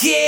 Yeah!